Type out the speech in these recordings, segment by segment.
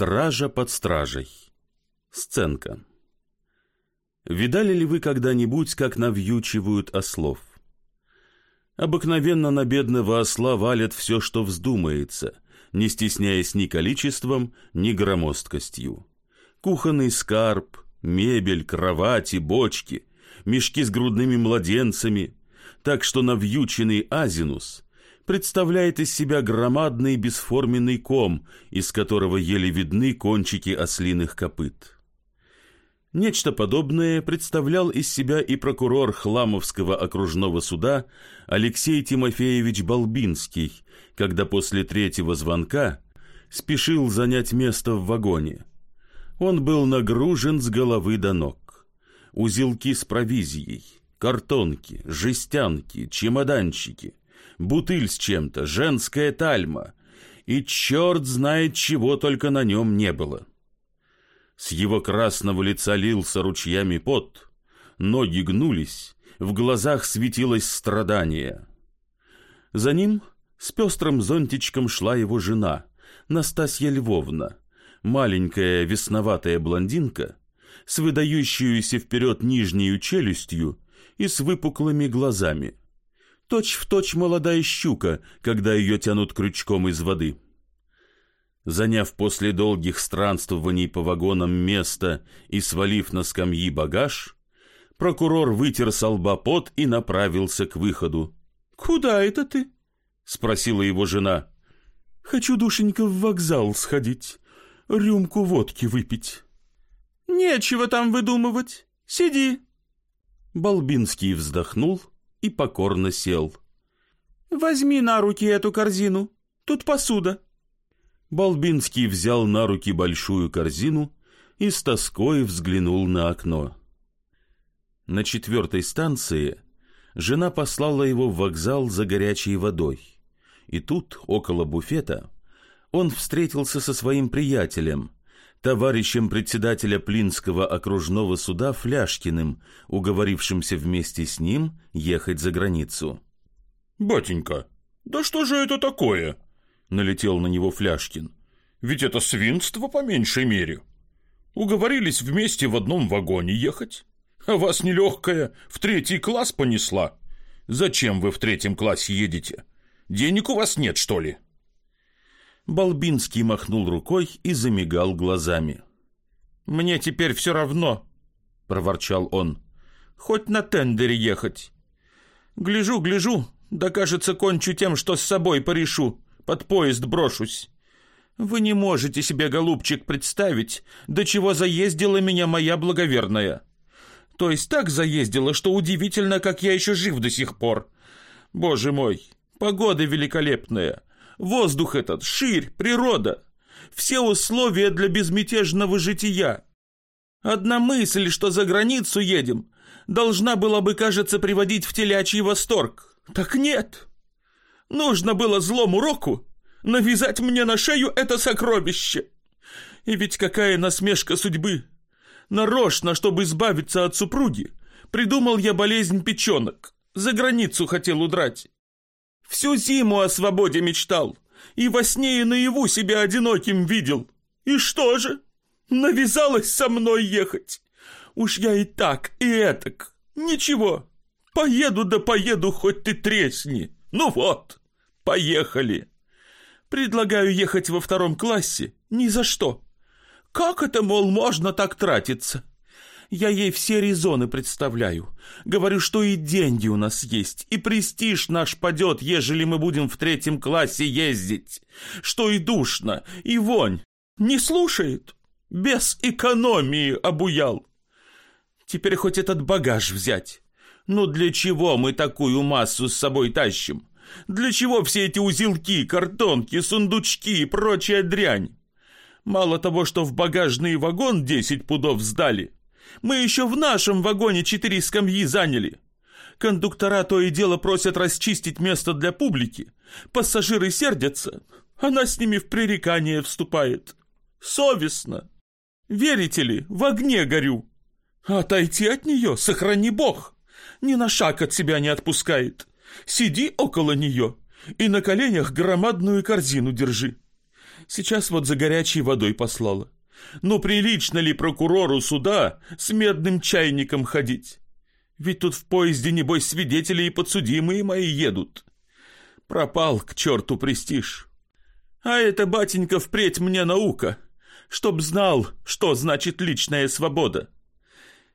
Стража под стражей. Сценка. Видали ли вы когда-нибудь, как навьючивают ослов? Обыкновенно на бедного осла валят все, что вздумается, не стесняясь ни количеством, ни громоздкостью. Кухонный скарб, мебель, кровати, бочки, мешки с грудными младенцами, так что навьюченный азинус представляет из себя громадный бесформенный ком, из которого еле видны кончики ослиных копыт. Нечто подобное представлял из себя и прокурор Хламовского окружного суда Алексей Тимофеевич Балбинский, когда после третьего звонка спешил занять место в вагоне. Он был нагружен с головы до ног. Узелки с провизией, картонки, жестянки, чемоданчики, бутыль с чем-то, женская тальма, и черт знает, чего только на нем не было. С его красного лица лился ручьями пот, ноги гнулись, в глазах светилось страдание. За ним с пестрым зонтичком шла его жена, Настасья Львовна, маленькая весноватая блондинка, с выдающуюся вперед нижней челюстью и с выпуклыми глазами точь в точь молодая щука, когда ее тянут крючком из воды. Заняв после долгих странствований по вагонам место и свалив на скамьи багаж, прокурор вытер со и направился к выходу. «Куда это ты?» — спросила его жена. «Хочу, душенька, в вокзал сходить, рюмку водки выпить». «Нечего там выдумывать. Сиди». Балбинский вздохнул и покорно сел. «Возьми на руки эту корзину, тут посуда». Балбинский взял на руки большую корзину и с тоской взглянул на окно. На четвертой станции жена послала его в вокзал за горячей водой. И тут, около буфета, он встретился со своим приятелем, товарищем председателя Плинского окружного суда Фляшкиным, уговорившимся вместе с ним ехать за границу. «Батенька, да что же это такое?» — налетел на него Фляшкин. «Ведь это свинство по меньшей мере. Уговорились вместе в одном вагоне ехать, а вас нелегкая в третий класс понесла. Зачем вы в третьем классе едете? Денег у вас нет, что ли?» Балбинский махнул рукой и замигал глазами. «Мне теперь все равно», — проворчал он. «Хоть на тендере ехать. Гляжу, гляжу, да кажется, кончу тем, что с собой порешу, под поезд брошусь. Вы не можете себе, голубчик, представить, до чего заездила меня моя благоверная. То есть так заездила, что удивительно, как я еще жив до сих пор. Боже мой, погода великолепная». Воздух этот, ширь, природа. Все условия для безмятежного жития. Одна мысль, что за границу едем, должна была бы, кажется, приводить в телячий восторг. Так нет. Нужно было злому року навязать мне на шею это сокровище. И ведь какая насмешка судьбы. Нарочно, чтобы избавиться от супруги, придумал я болезнь печенок. За границу хотел удрать. Всю зиму о свободе мечтал, и во сне и наяву себя одиноким видел. И что же? Навязалась со мной ехать. Уж я и так, и этак. Ничего, поеду да поеду, хоть ты тресни. Ну вот, поехали. Предлагаю ехать во втором классе ни за что. Как это, мол, можно так тратиться? Я ей все резоны представляю. Говорю, что и деньги у нас есть, и престиж наш падет, ежели мы будем в третьем классе ездить. Что и душно, и вонь. Не слушает. Без экономии обуял. Теперь хоть этот багаж взять. Ну для чего мы такую массу с собой тащим? Для чего все эти узелки, картонки, сундучки и прочая дрянь? Мало того, что в багажный вагон десять пудов сдали, мы еще в нашем вагоне четыре скамьи заняли. Кондуктора то и дело просят расчистить место для публики. Пассажиры сердятся. Она с ними в пререкание вступает. Совестно. Верите ли, в огне горю. Отойти от нее, сохрани бог. Ни на шаг от себя не отпускает. Сиди около нее и на коленях громадную корзину держи. Сейчас вот за горячей водой послала. Ну, прилично ли прокурору суда с медным чайником ходить? Ведь тут в поезде, небось, свидетели и подсудимые мои едут. Пропал к черту престиж. А это, батенька, впредь мне наука, чтоб знал, что значит личная свобода.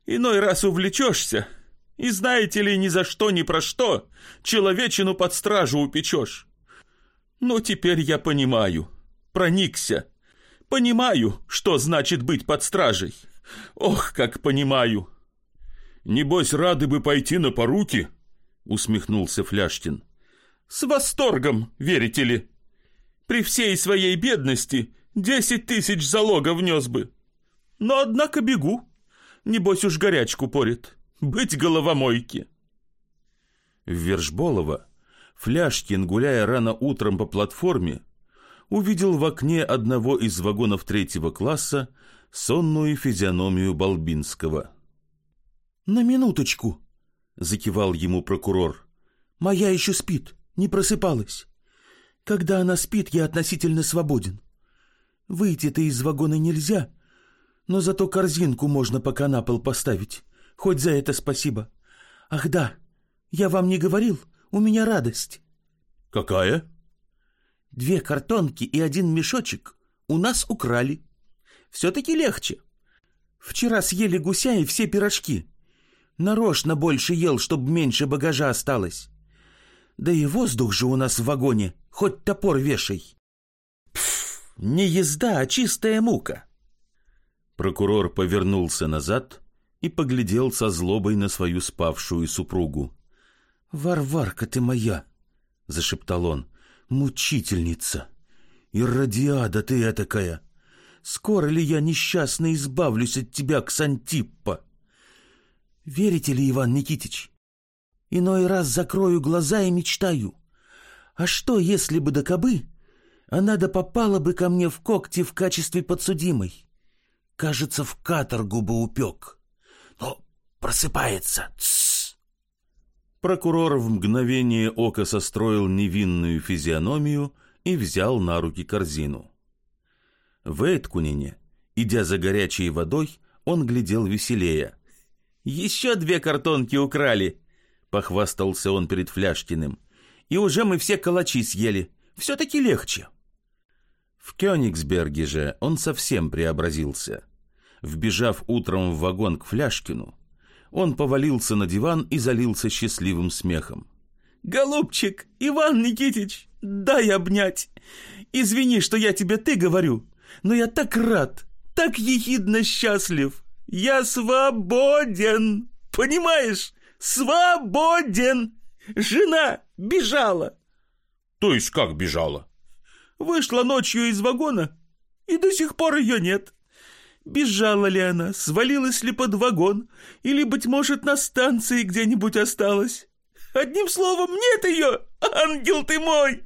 Иной раз увлечешься, и знаете ли, ни за что, ни про что человечину под стражу упечешь. Но теперь я понимаю, проникся, понимаю, что значит быть под стражей. Ох, как понимаю. Небось, рады бы пойти на поруки, усмехнулся Фляштин. С восторгом, верите ли? При всей своей бедности десять тысяч залога внес бы. Но, однако, бегу. Небось уж горячку порит. Быть головомойки. В Вершболово Фляшкин, гуляя рано утром по платформе, увидел в окне одного из вагонов третьего класса сонную физиономию Балбинского. «На минуточку!» — закивал ему прокурор. «Моя еще спит, не просыпалась. Когда она спит, я относительно свободен. Выйти-то из вагона нельзя, но зато корзинку можно пока на пол поставить. Хоть за это спасибо. Ах да, я вам не говорил, у меня радость. Какая? Две картонки и один мешочек у нас украли. Все-таки легче. Вчера съели гуся и все пирожки. Нарочно больше ел, чтобы меньше багажа осталось. Да и воздух же у нас в вагоне, хоть топор вешай. Пф, не езда, а чистая мука. Прокурор повернулся назад и поглядел со злобой на свою спавшую супругу. «Варварка ты моя!» — зашептал он. «Мучительница! Иррадиада ты этакая! Скоро ли я несчастно избавлюсь от тебя, Ксантиппа? Верите ли, Иван Никитич? Иной раз закрою глаза и мечтаю. А что, если бы до кобы она да попала бы ко мне в когти в качестве подсудимой? Кажется, в каторгу бы упек. Но просыпается. Тссс. Прокурор в мгновение ока состроил невинную физиономию и взял на руки корзину. В Эйткунине, идя за горячей водой, он глядел веселее. «Еще две картонки украли!» — похвастался он перед Фляшкиным. «И уже мы все калачи съели. Все-таки легче!» В Кёнигсберге же он совсем преобразился. Вбежав утром в вагон к Фляшкину, он повалился на диван и залился счастливым смехом. «Голубчик, Иван Никитич, дай обнять! Извини, что я тебе ты говорю, но я так рад, так ехидно счастлив! Я свободен! Понимаешь? Свободен! Жена бежала!» «То есть как бежала?» Вышла ночью из вагона, и до сих пор ее нет. Бежала ли она, свалилась ли под вагон, или, быть может, на станции где-нибудь осталась? Одним словом, нет ее, ангел ты мой!»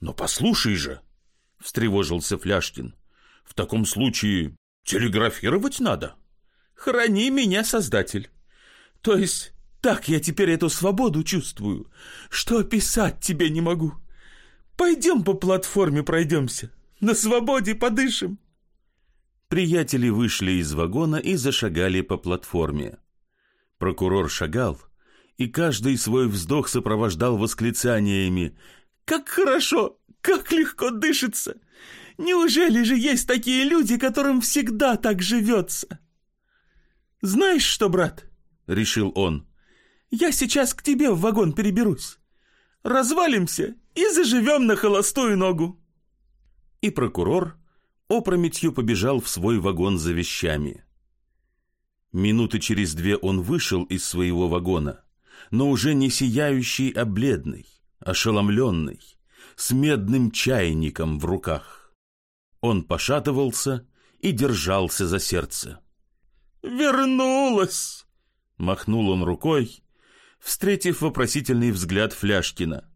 «Но послушай же!» — встревожился Фляшкин. «В таком случае телеграфировать надо». «Храни меня, Создатель! То есть так я теперь эту свободу чувствую, что описать тебе не могу. Пойдем по платформе пройдемся, на свободе подышим». Приятели вышли из вагона и зашагали по платформе. Прокурор шагал, и каждый свой вздох сопровождал восклицаниями «Как хорошо! Как легко дышится! Неужели же есть такие люди, которым всегда так живется?» «Знаешь что, брат?» — решил он. «Я сейчас к тебе в вагон переберусь. Развалимся и заживем на холостую ногу». И прокурор опрометью побежал в свой вагон за вещами. Минуты через две он вышел из своего вагона, но уже не сияющий, а бледный, ошеломленный, с медным чайником в руках. Он пошатывался и держался за сердце. «Вернулась!» — махнул он рукой, встретив вопросительный взгляд Фляшкина.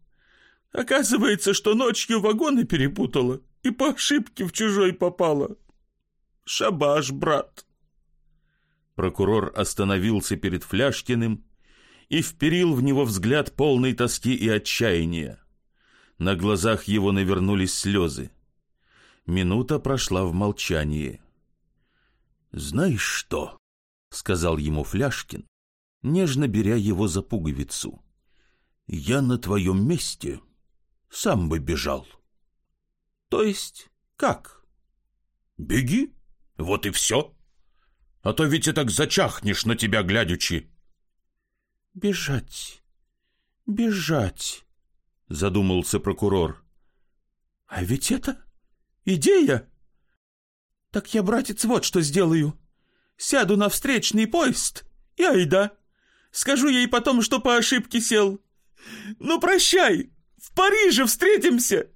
«Оказывается, что ночью вагоны перепутала и по ошибке в чужой попала. Шабаш, брат!» Прокурор остановился перед Фляшкиным и вперил в него взгляд полной тоски и отчаяния. На глазах его навернулись слезы. Минута прошла в молчании. «Знаешь что?» — сказал ему Фляшкин, нежно беря его за пуговицу. «Я на твоем месте сам бы бежал». «То есть как?» «Беги, вот и все. А то ведь и так зачахнешь на тебя глядячи». «Бежать, бежать», — задумался прокурор. «А ведь это идея. Так я, братец, вот что сделаю. Сяду на встречный поезд и айда. Скажу ей потом, что по ошибке сел. Ну, прощай, в Париже встретимся!»